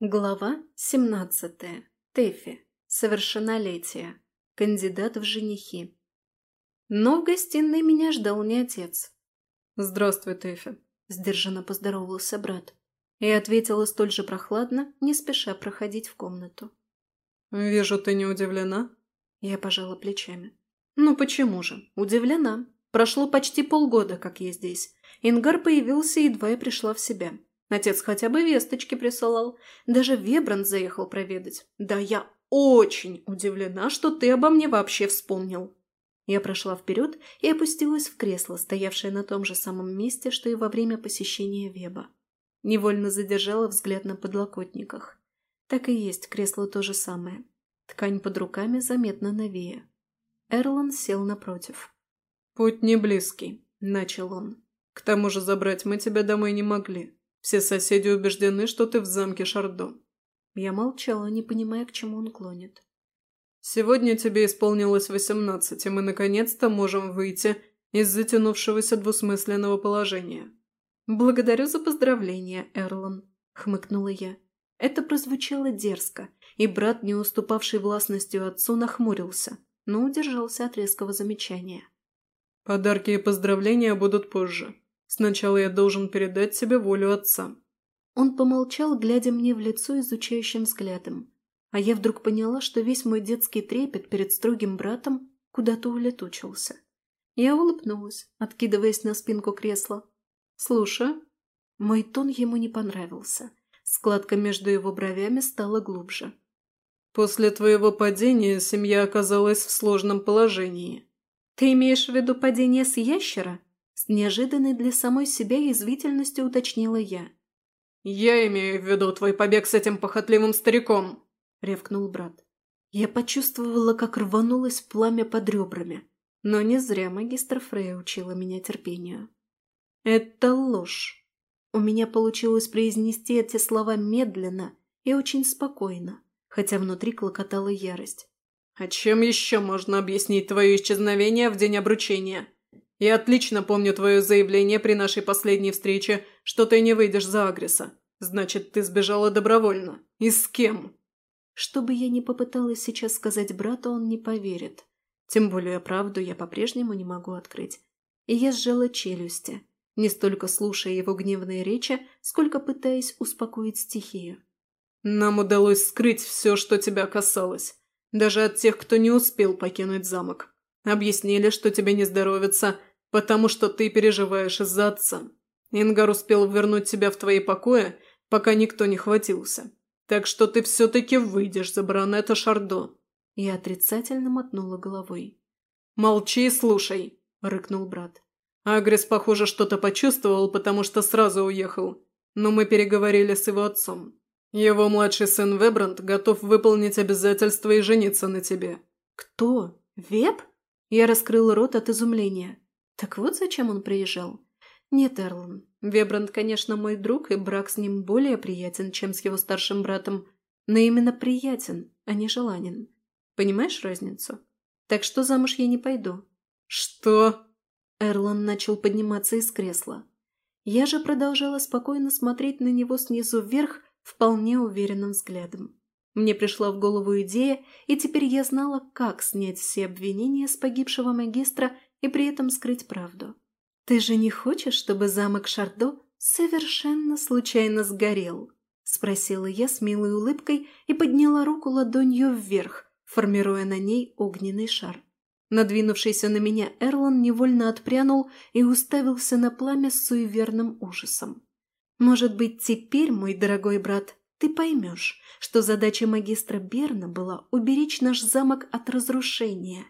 Глава 17. Тэфи. Совершеннолетие. Кандидат в женихи. Но в гостиной меня ждал не отец. «Здравствуй, Тэфи», – сдержанно поздоровался брат. И ответила столь же прохладно, не спеша проходить в комнату. «Вижу, ты не удивлена?» Я пожала плечами. «Ну почему же? Удивлена. Прошло почти полгода, как я здесь. Ингар появился, едва я пришла в себя. Отец хотя бы весточки присылал. Даже Вебранд заехал проведать. Да я очень удивлена, что ты обо мне вообще вспомнил. Я прошла вперед и опустилась в кресло, стоявшее на том же самом месте, что и во время посещения Веба. Невольно задержала взгляд на подлокотниках. Так и есть, кресло то же самое. Ткань под руками заметно новее. Эрлан сел напротив. «Путь не близкий», — начал он. «К тому же забрать мы тебя домой не могли. Все соседи убеждены, что ты в замке Шардо». Я молчала, не понимая, к чему он клонит. «Сегодня тебе исполнилось восемнадцать, и мы наконец-то можем выйти из затянувшегося двусмысленного положения». «Благодарю за поздравление, Эрлан», — хмыкнула я. Это прозвучало дерзко, и брат, не уступавший властностью отцу, нахмурился, но удержался от резкого замечания. «Подарки и поздравления будут позже. Сначала я должен передать себе волю отца». Он помолчал, глядя мне в лицо изучающим взглядом. А я вдруг поняла, что весь мой детский трепет перед строгим братом куда-то улетучился. Я улыбнулась, откидываясь на спинку кресла. «Слушай». Мой тон ему не понравился. Складка между его бровями стала глубже. «После твоего падения семья оказалась в сложном положении». «Ты имеешь в виду падение с ящера?» С неожиданной для самой себя язвительностью уточнила я. «Я имею в виду твой побег с этим похотливым стариком!» – ревкнул брат. Я почувствовала, как рванулось пламя под ребрами. Но не зря магистр Фрея учила меня терпению. «Это ложь!» У меня получилось произнести эти слова медленно и очень спокойно, хотя внутри клокотала ярость. «А чем еще можно объяснить твое исчезновение в день обручения?» Я отлично помню твое заявление при нашей последней встрече, что ты не выйдешь за Агреса. Значит, ты сбежала добровольно. И с кем?» Что бы я ни попыталась сейчас сказать брату, он не поверит. Тем более правду я по-прежнему не могу открыть. И я сжала челюсти, не столько слушая его гневные речи, сколько пытаясь успокоить стихию. «Нам удалось скрыть все, что тебя касалось. Даже от тех, кто не успел покинуть замок. Объяснили, что тебе не здоровится, потому что ты переживаешь из-за отца. Ингар успел вернуть тебя в твои покои, пока никто не хватился. Так что ты все-таки выйдешь за баронета Шардо». Я отрицательно мотнула головой. «Молчи и слушай», – рыкнул брат. Агрес, похоже, что-то почувствовал, потому что сразу уехал. Но мы переговорили с его отцом. Его младший сын Вебранд готов выполнить обязательства и жениться на тебе. «Кто? Веб?» Я раскрыла рот от изумления. Так вот зачем он приезжал? Нет, Эрлан, Вебранд, конечно, мой друг, и брак с ним более приятен, чем с его старшим братом, но именно приятен, а не желанен. Понимаешь разницу? Так что замуж я не пойду. Что? Эрлан начал подниматься из кресла. Я же продолжала спокойно смотреть на него снизу вверх вполне уверенным взглядом. Мне пришла в голову идея, и теперь я знала, как снять все обвинения с погибшего магистра и при этом скрыть правду. «Ты же не хочешь, чтобы замок Шардо совершенно случайно сгорел?» – спросила я с милой улыбкой и подняла руку ладонью вверх, формируя на ней огненный шар. Надвинувшийся на меня Эрлан невольно отпрянул и уставился на пламя с суеверным ужасом. «Может быть, теперь, мой дорогой брат, ты поймешь, что задача магистра Берна была уберечь наш замок от разрушения.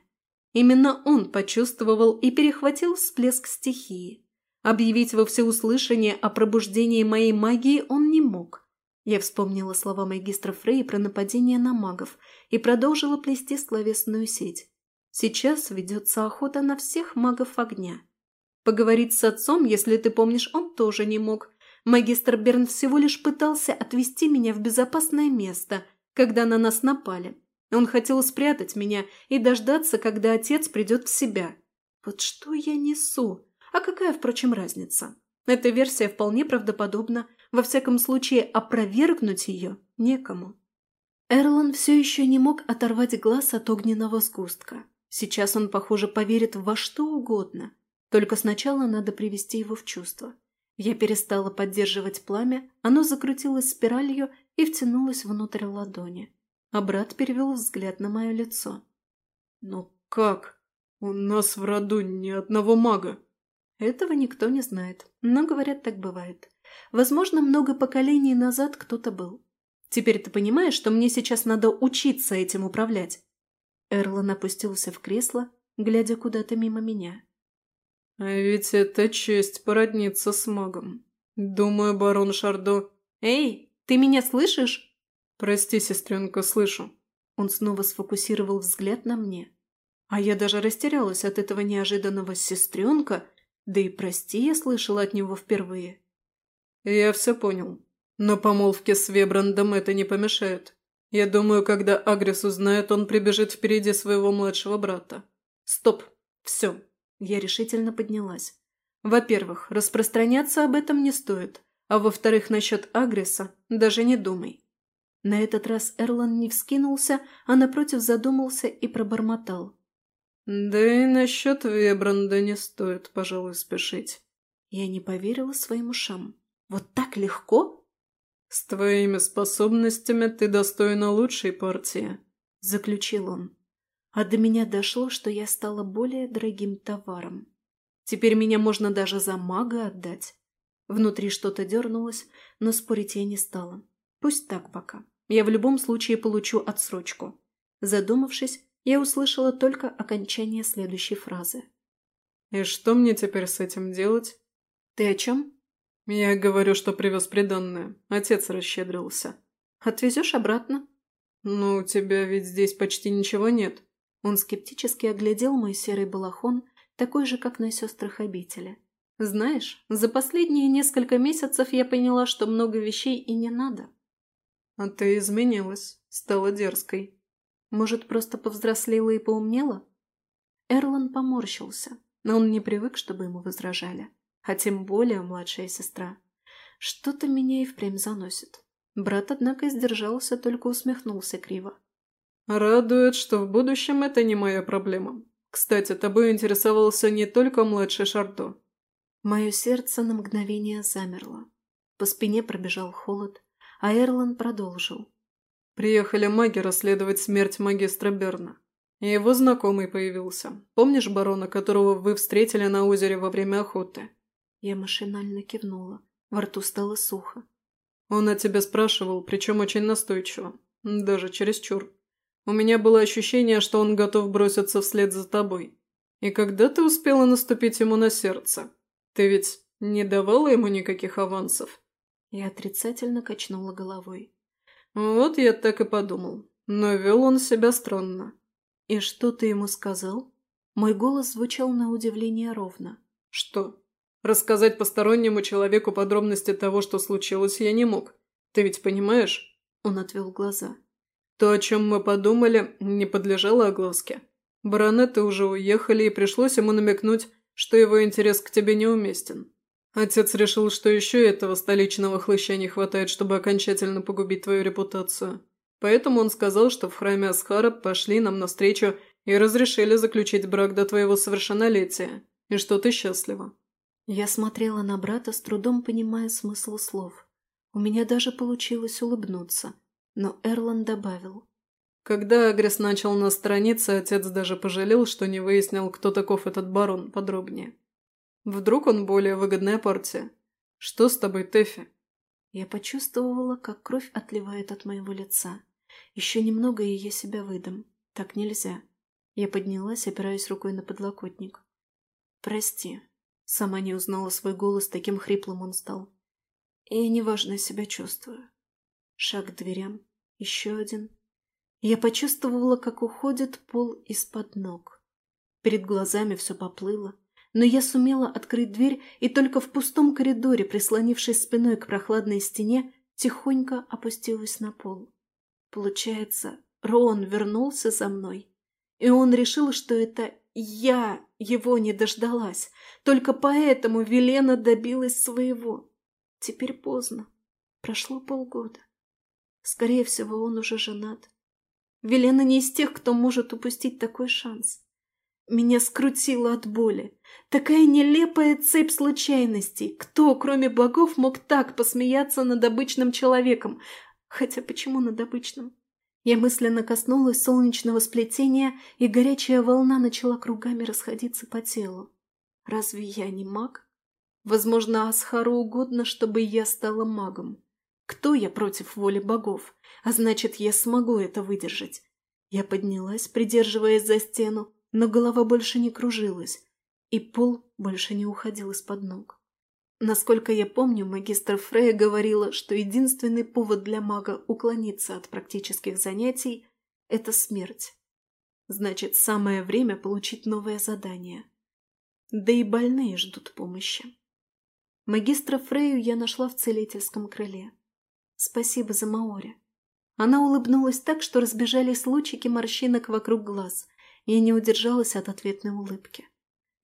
Именно он почувствовал и перехватил всплеск стихии. Объявить во всеуслышание о пробуждении моей магии он не мог. Я вспомнила слова магистра Фрей про нападение на магов и продолжила плести словесную сеть. Сейчас ведется охота на всех магов огня. Поговорить с отцом, если ты помнишь, он тоже не мог – Магистр Берн всего лишь пытался отвести меня в безопасное место, когда на нас напали. Он хотел спрятать меня и дождаться, когда отец придет в себя. Вот что я несу? А какая, впрочем, разница? Эта версия вполне правдоподобна. Во всяком случае, опровергнуть ее некому. Эрлан все еще не мог оторвать глаз от огненного сгустка. Сейчас он, похоже, поверит во что угодно. Только сначала надо привести его в чувство. Я перестала поддерживать пламя, оно закрутилось спиралью и втянулось внутрь ладони. А брат перевел взгляд на мое лицо. «Но как? У нас в роду ни одного мага». Этого никто не знает, но, говорят, так бывает. Возможно, много поколений назад кто-то был. Теперь ты понимаешь, что мне сейчас надо учиться этим управлять?» Эрлан опустился в кресло, глядя куда-то мимо меня. «А ведь это честь породниться с магом. Думаю, барон Шардо...» «Эй, ты меня слышишь?» «Прости, сестренка, слышу». Он снова сфокусировал взгляд на мне. А я даже растерялась от этого неожиданного сестренка, да и прости, я слышала от него впервые. «Я все понял. Но помолвке с Вебрандом это не помешает. Я думаю, когда Агрес узнает, он прибежит впереди своего младшего брата. Стоп. Все». Я решительно поднялась. Во-первых, распространяться об этом не стоит. А во-вторых, насчет Агреса даже не думай. На этот раз Эрлан не вскинулся, а напротив задумался и пробормотал. «Да и насчет Вебранда не стоит, пожалуй, спешить». Я не поверила своим ушам. Вот так легко? С твоими способностями ты достойна лучшей партии, заключил он. А до меня дошло, что я стала более дорогим товаром. Теперь меня можно даже за мага отдать. Внутри что-то дернулось, но спорить я не стала. Пусть так пока. Я в любом случае получу отсрочку. Задумавшись, я услышала только окончание следующей фразы. «И что мне теперь с этим делать?» «Ты о чем?» «Я говорю, что привез приданное. Отец расщедрился». «Отвезешь обратно?» «Ну, у тебя ведь здесь почти ничего нет». Он скептически оглядел мой серый балахон, такой же, как на сестрах обители. «Знаешь, за последние несколько месяцев я поняла, что много вещей и не надо». «А ты изменилась, стала дерзкой». «Может, просто повзрослела и поумнела?» Эрлан поморщился, но он не привык, чтобы ему возражали а тем более младшая сестра. Что-то меня и впрямь заносит. Брат, однако, сдержался, только усмехнулся криво. «Радует, что в будущем это не моя проблема. Кстати, тобой интересовался не только младший Шардо». Мое сердце на мгновение замерло. По спине пробежал холод, а Эрлан продолжил. «Приехали маги расследовать смерть магистра Берна. И его знакомый появился. Помнишь барона, которого вы встретили на озере во время охоты?» Я машинально кивнула. Во рту стало сухо. «Он о тебе спрашивал, причем очень настойчиво. Даже чересчур. У меня было ощущение, что он готов броситься вслед за тобой. И когда ты успела наступить ему на сердце? Ты ведь не давала ему никаких авансов?» Я отрицательно качнула головой. «Вот я так и подумал. Но вел он себя странно». «И что ты ему сказал?» Мой голос звучал на удивление ровно. «Что?» Рассказать постороннему человеку подробности того, что случилось, я не мог. Ты ведь понимаешь?» Он отвел глаза. «То, о чем мы подумали, не подлежало огласке. Баронеты уже уехали, и пришлось ему намекнуть, что его интерес к тебе неуместен. Отец решил, что еще этого столичного хлыща не хватает, чтобы окончательно погубить твою репутацию. Поэтому он сказал, что в храме Асхара пошли нам навстречу и разрешили заключить брак до твоего совершеннолетия, и что ты счастлива. Я смотрела на брата, с трудом понимая смысл слов. У меня даже получилось улыбнуться, но Эрлан добавил. Когда Агрес начал на странице, отец даже пожалел, что не выяснил, кто таков этот барон подробнее. Вдруг он более выгодная партия. Что с тобой, Тэфи? Я почувствовала, как кровь отливает от моего лица. Еще немного, и я себя выдам. Так нельзя. Я поднялась, опираясь рукой на подлокотник. «Прости», Сама не узнала свой голос, таким хриплым он стал. И неважно себя чувствую. Шаг к дверям. Еще один. Я почувствовала, как уходит пол из-под ног. Перед глазами все поплыло, но я сумела открыть дверь и только в пустом коридоре, прислонившись спиной к прохладной стене, тихонько опустилась на пол. Получается, Рон вернулся за мной, и он решил, что это я его не дождалась. Только поэтому Велена добилась своего. Теперь поздно. Прошло полгода. Скорее всего, он уже женат. Велена не из тех, кто может упустить такой шанс. Меня скрутило от боли. Такая нелепая цепь случайностей. Кто, кроме богов, мог так посмеяться над обычным человеком? Хотя почему над обычным? Я мысленно коснулась солнечного сплетения, и горячая волна начала кругами расходиться по телу. Разве я не маг? Возможно, Асхару угодно, чтобы я стала магом. Кто я против воли богов? А значит, я смогу это выдержать. Я поднялась, придерживаясь за стену, но голова больше не кружилась, и пол больше не уходил из-под ног. Насколько я помню, магистр Фрея говорила, что единственный повод для мага уклониться от практических занятий – это смерть. Значит, самое время получить новое задание. Да и больные ждут помощи. Магистра Фрею я нашла в целительском крыле. Спасибо за Маори. Она улыбнулась так, что разбежались лучики морщинок вокруг глаз, и не удержалась от ответной улыбки.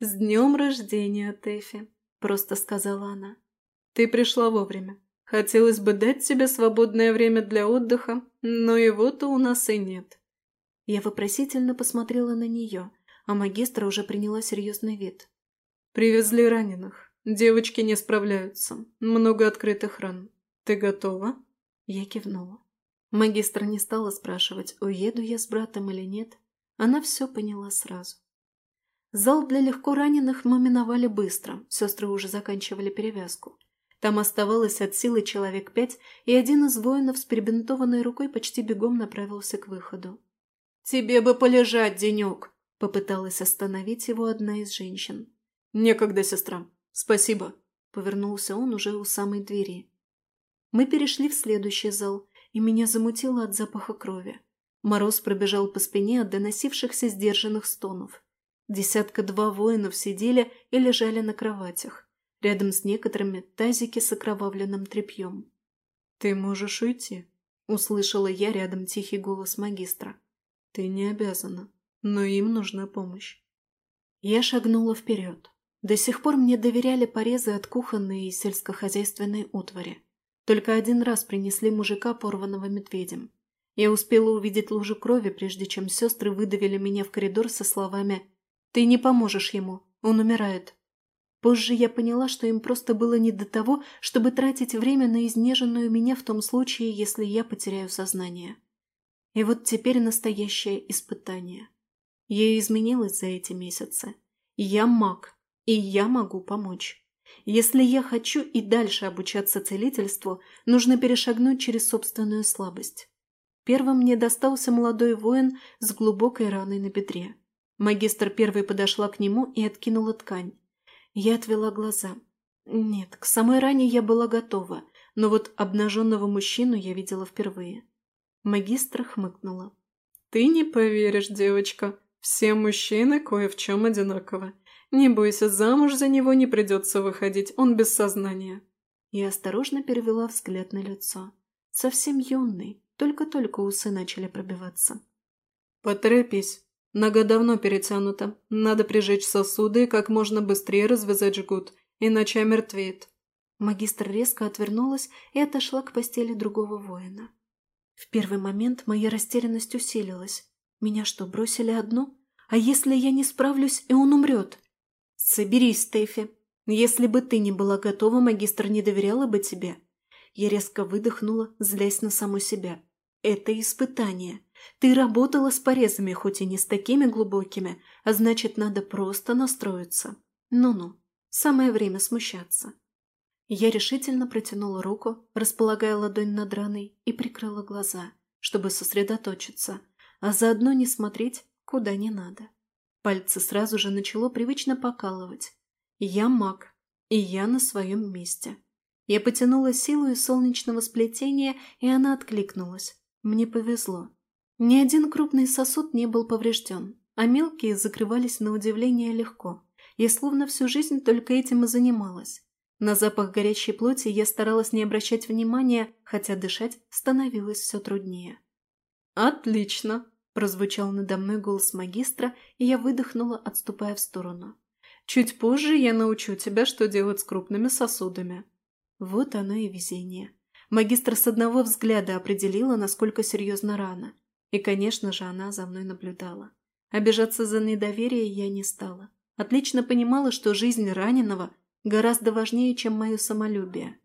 «С днем рождения, Тэфи!» просто сказала она. «Ты пришла вовремя. Хотелось бы дать тебе свободное время для отдыха, но его-то у нас и нет». Я вопросительно посмотрела на нее, а магистра уже приняла серьезный вид. «Привезли раненых. Девочки не справляются. Много открытых ран. Ты готова?» Я кивнула. Магистр не стала спрашивать, уеду я с братом или нет. Она все поняла сразу. Зал для легко раненых мы миновали быстро, сестры уже заканчивали перевязку. Там оставалось от силы человек пять, и один из воинов с перебинтованной рукой почти бегом направился к выходу. «Тебе бы полежать, денек!» – попыталась остановить его одна из женщин. «Некогда, сестра. Спасибо!» – повернулся он уже у самой двери. Мы перешли в следующий зал, и меня замутило от запаха крови. Мороз пробежал по спине от доносившихся сдержанных стонов. Десятка-два воинов сидели и лежали на кроватях. Рядом с некоторыми тазики с окровавленным тряпьем. «Ты можешь уйти», — услышала я рядом тихий голос магистра. «Ты не обязана, но им нужна помощь». Я шагнула вперед. До сих пор мне доверяли порезы от кухонной и сельскохозяйственной утвари. Только один раз принесли мужика, порванного медведем. Я успела увидеть лужу крови, прежде чем сестры выдавили меня в коридор со словами ты не поможешь ему, он умирает. Позже я поняла, что им просто было не до того, чтобы тратить время на изнеженную меня в том случае, если я потеряю сознание. И вот теперь настоящее испытание. Я изменилась за эти месяцы. Я маг, и я могу помочь. Если я хочу и дальше обучаться целительству, нужно перешагнуть через собственную слабость. Первым мне достался молодой воин с глубокой раной на бедре. Магистр первой подошла к нему и откинула ткань. Я отвела глаза. Нет, к самой ране я была готова, но вот обнаженного мужчину я видела впервые. Магистр хмыкнула. «Ты не поверишь, девочка. Все мужчины кое в чем одинаковы. Не бойся, замуж за него не придется выходить, он без сознания». Я осторожно перевела взгляд на лицо. Совсем юный, только-только усы начали пробиваться. «Поторопись, Нога давно перетянута. Надо прижечь сосуды и как можно быстрее развязать жгут, иначе омертвеет. Магистр резко отвернулась и отошла к постели другого воина. В первый момент моя растерянность усилилась. Меня что, бросили одну? А если я не справлюсь, и он умрет? Соберись, Стефи. Если бы ты не была готова, магистр не доверяла бы тебе. Я резко выдохнула, злясь на саму себя. Это испытание. Ты работала с порезами, хоть и не с такими глубокими, а значит, надо просто настроиться. Ну-ну, самое время смущаться. Я решительно протянула руку, располагая ладонь над раной, и прикрыла глаза, чтобы сосредоточиться, а заодно не смотреть, куда не надо. Пальцы сразу же начало привычно покалывать. Я маг, и я на своем месте. Я потянула силу из солнечного сплетения, и она откликнулась. Мне повезло. Ни один крупный сосуд не был поврежден, а мелкие закрывались на удивление легко. Я словно всю жизнь только этим и занималась. На запах горячей плоти я старалась не обращать внимания, хотя дышать становилось все труднее. «Отлично!» – прозвучал надо мной голос магистра, и я выдохнула, отступая в сторону. «Чуть позже я научу тебя, что делать с крупными сосудами». Вот оно и везение. Магистр с одного взгляда определила, насколько серьезна рана. И, конечно же, она за мной наблюдала. Обижаться за недоверие я не стала. Отлично понимала, что жизнь раненого гораздо важнее, чем мое самолюбие.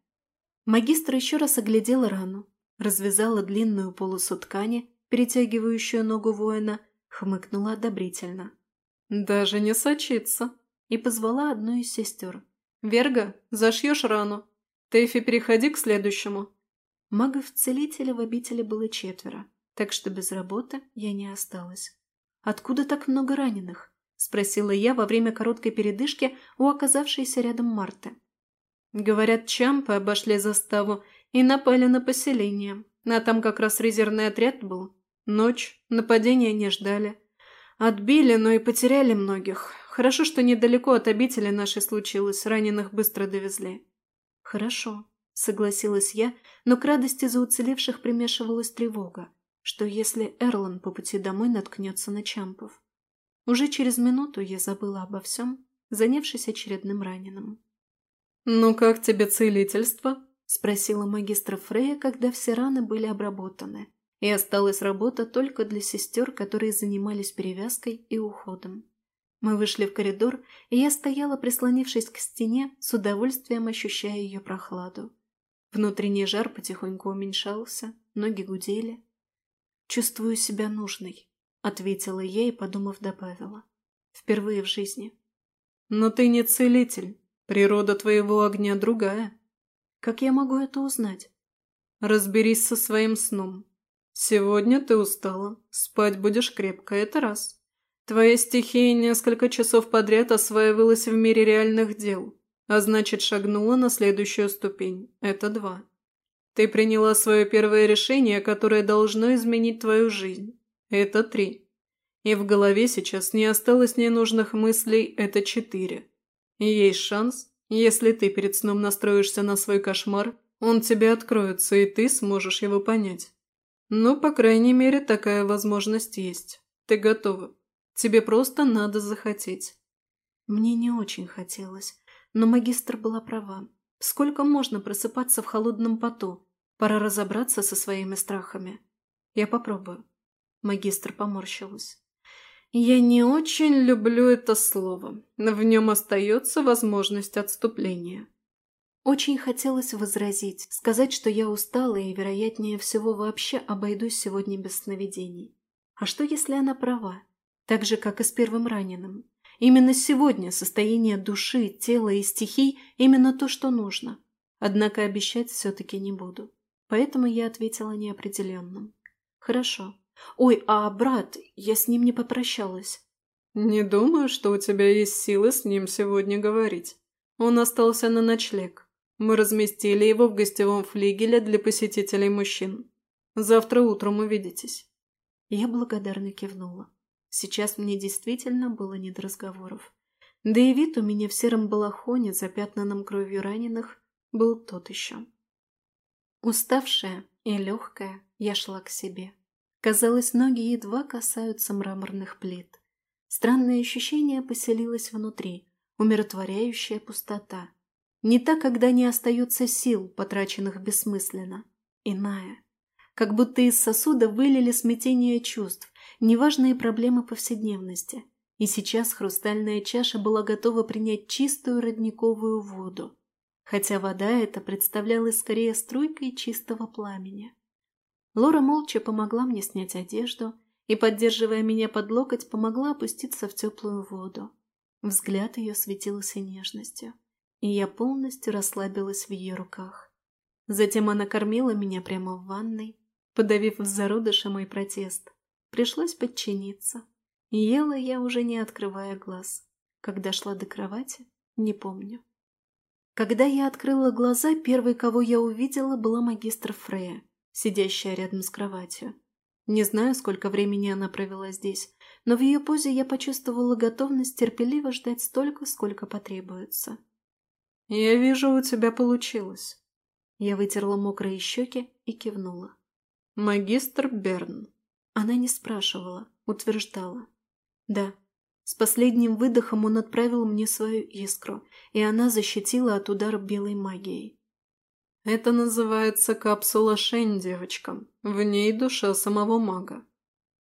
Магистр еще раз оглядела рану, развязала длинную полосу ткани, перетягивающую ногу воина, хмыкнула одобрительно. «Даже не сочится!» и позвала одну из сестер. «Верга, зашьешь рану. Тэфи, переходи к следующему». Магов-целителя в обители было четверо, так что без работы я не осталась. «Откуда так много раненых?» – спросила я во время короткой передышки у оказавшейся рядом Марты. Говорят, чампы обошли заставу и напали на поселение, а там как раз резервный отряд был. Ночь, нападения не ждали. Отбили, но и потеряли многих. Хорошо, что недалеко от обители нашей случилось, раненых быстро довезли. Хорошо, согласилась я, но к радости за уцелевших примешивалась тревога, что если Эрлан по пути домой наткнется на Чампов. Уже через минуту я забыла обо всем, занявшись очередным раненым. «Ну как тебе целительство?» – спросила магистра Фрея, когда все раны были обработаны, и осталась работа только для сестер, которые занимались перевязкой и уходом. Мы вышли в коридор, и я стояла, прислонившись к стене, с удовольствием ощущая ее прохладу. Внутренний жар потихоньку уменьшался, ноги гудели. «Чувствую себя нужной», — ответила я и, подумав, добавила. «Впервые в жизни». «Но ты не целитель», Природа твоего огня другая. Как я могу это узнать? Разберись со своим сном. Сегодня ты устала. Спать будешь крепко, это раз. Твоя стихия несколько часов подряд осваивалась в мире реальных дел, а значит шагнула на следующую ступень. Это два. Ты приняла свое первое решение, которое должно изменить твою жизнь. Это три. И в голове сейчас не осталось ненужных мыслей. Это четыре. Есть шанс, если ты перед сном настроишься на свой кошмар, он тебе откроется, и ты сможешь его понять. Ну, по крайней мере, такая возможность есть. Ты готова. Тебе просто надо захотеть. Мне не очень хотелось, но магистр была права. Сколько можно просыпаться в холодном поту? Пора разобраться со своими страхами. Я попробую. Магистр поморщилась. Я не очень люблю это слово. В нем остается возможность отступления. Очень хотелось возразить, сказать, что я устала и, вероятнее всего, вообще обойдусь сегодня без сновидений. А что, если она права? Так же, как и с первым раненым. Именно сегодня состояние души, тела и стихий именно то, что нужно. Однако обещать все-таки не буду. Поэтому я ответила неопределенным. Хорошо, «Ой, а брат, я с ним не попрощалась». «Не думаю, что у тебя есть силы с ним сегодня говорить. Он остался на ночлег. Мы разместили его в гостевом флигеле для посетителей мужчин. Завтра утром увидитесь». Я благодарно кивнула. Сейчас мне действительно было не до разговоров. Да и вид у меня в сером балахоне, запятнанном кровью раненых, был тот еще. Уставшая и легкая, я шла к себе. Казалось, ноги едва касаются мраморных плит. Странное ощущение поселилось внутри, умиротворяющая пустота. Не та, когда не остается сил, потраченных бессмысленно. Иная. Как будто из сосуда вылили смятение чувств, неважные проблемы повседневности. И сейчас хрустальная чаша была готова принять чистую родниковую воду. Хотя вода эта представлялась скорее струйкой чистого пламени. Лора молча помогла мне снять одежду и, поддерживая меня под локоть, помогла опуститься в теплую воду. Взгляд ее светился нежностью, и я полностью расслабилась в ее руках. Затем она кормила меня прямо в ванной, подавив в зародыше мой протест. Пришлось подчиниться. Ела я уже не открывая глаз. Когда шла до кровати, не помню. Когда я открыла глаза, первой, кого я увидела, была магистр Фрея сидящая рядом с кроватью. Не знаю, сколько времени она провела здесь, но в ее позе я почувствовала готовность терпеливо ждать столько, сколько потребуется. «Я вижу, у тебя получилось». Я вытерла мокрые щеки и кивнула. «Магистр Берн». Она не спрашивала, утверждала. «Да». С последним выдохом он отправил мне свою искру, и она защитила от удара белой магией. Это называется капсула Шень, девочка. В ней душа самого мага.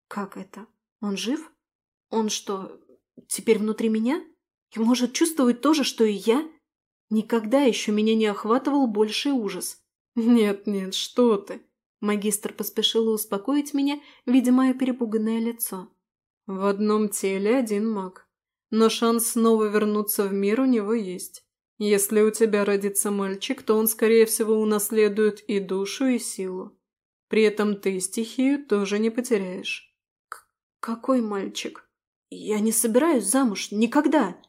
Как это? Он жив? Он что, теперь внутри меня? И может чувствовать то же, что и я? Никогда еще меня не охватывал больший ужас. Нет-нет, что ты. Магистр поспешил успокоить меня, видя мое перепуганное лицо. В одном теле один маг. Но шанс снова вернуться в мир у него есть. Если у тебя родится мальчик, то он, скорее всего, унаследует и душу, и силу. При этом ты стихию тоже не потеряешь. К какой мальчик? Я не собираюсь замуж. Никогда.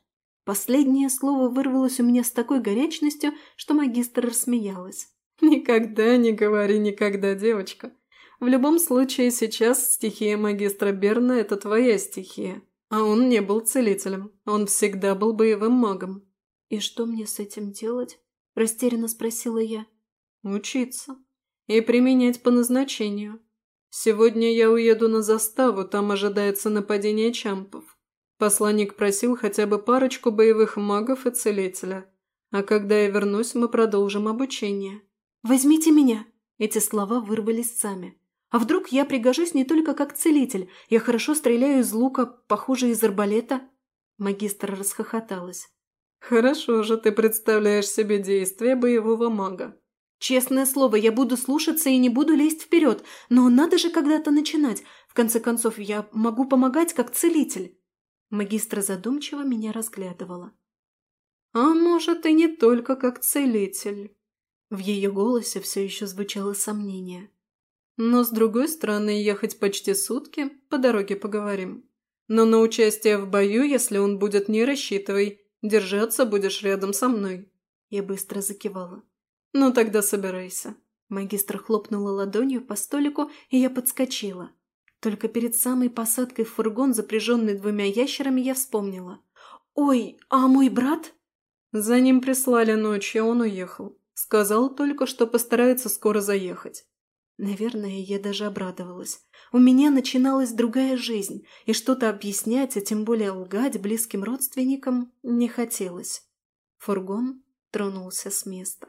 Последнее слово вырвалось у меня с такой горячностью, что магистр рассмеялась. «Никогда не говори никогда, девочка. В любом случае, сейчас стихия магистра Берна – это твоя стихия. А он не был целителем. Он всегда был боевым магом. «И что мне с этим делать?» – растерянно спросила я. «Учиться. И применять по назначению. Сегодня я уеду на заставу, там ожидается нападение чампов. Посланник просил хотя бы парочку боевых магов и целителя. А когда я вернусь, мы продолжим обучение». «Возьмите меня!» Эти слова вырвались сами. «А вдруг я пригожусь не только как целитель? Я хорошо стреляю из лука, похоже, из арбалета?» Магистр расхохоталась. «Хорошо же ты представляешь себе действия боевого мага». «Честное слово, я буду слушаться и не буду лезть вперед, но надо же когда-то начинать. В конце концов, я могу помогать как целитель». Магистра задумчиво меня разглядывала. «А может, и не только как целитель». В ее голосе все еще звучало сомнение. «Но, с другой стороны, ехать почти сутки, по дороге поговорим. Но на участие в бою, если он будет, не рассчитывай. Держаться будешь рядом со мной». Я быстро закивала. «Ну тогда собирайся». Магистр хлопнула ладонью по столику, и я подскочила. Только перед самой посадкой в фургон, запряженный двумя ящерами, я вспомнила. «Ой, а мой брат?» За ним прислали ночью, он уехал. Сказал только, что постарается скоро заехать. Наверное, я даже обрадовалась. У меня начиналась другая жизнь, и что-то объяснять, а тем более лгать близким родственникам не хотелось. Фургон тронулся с места.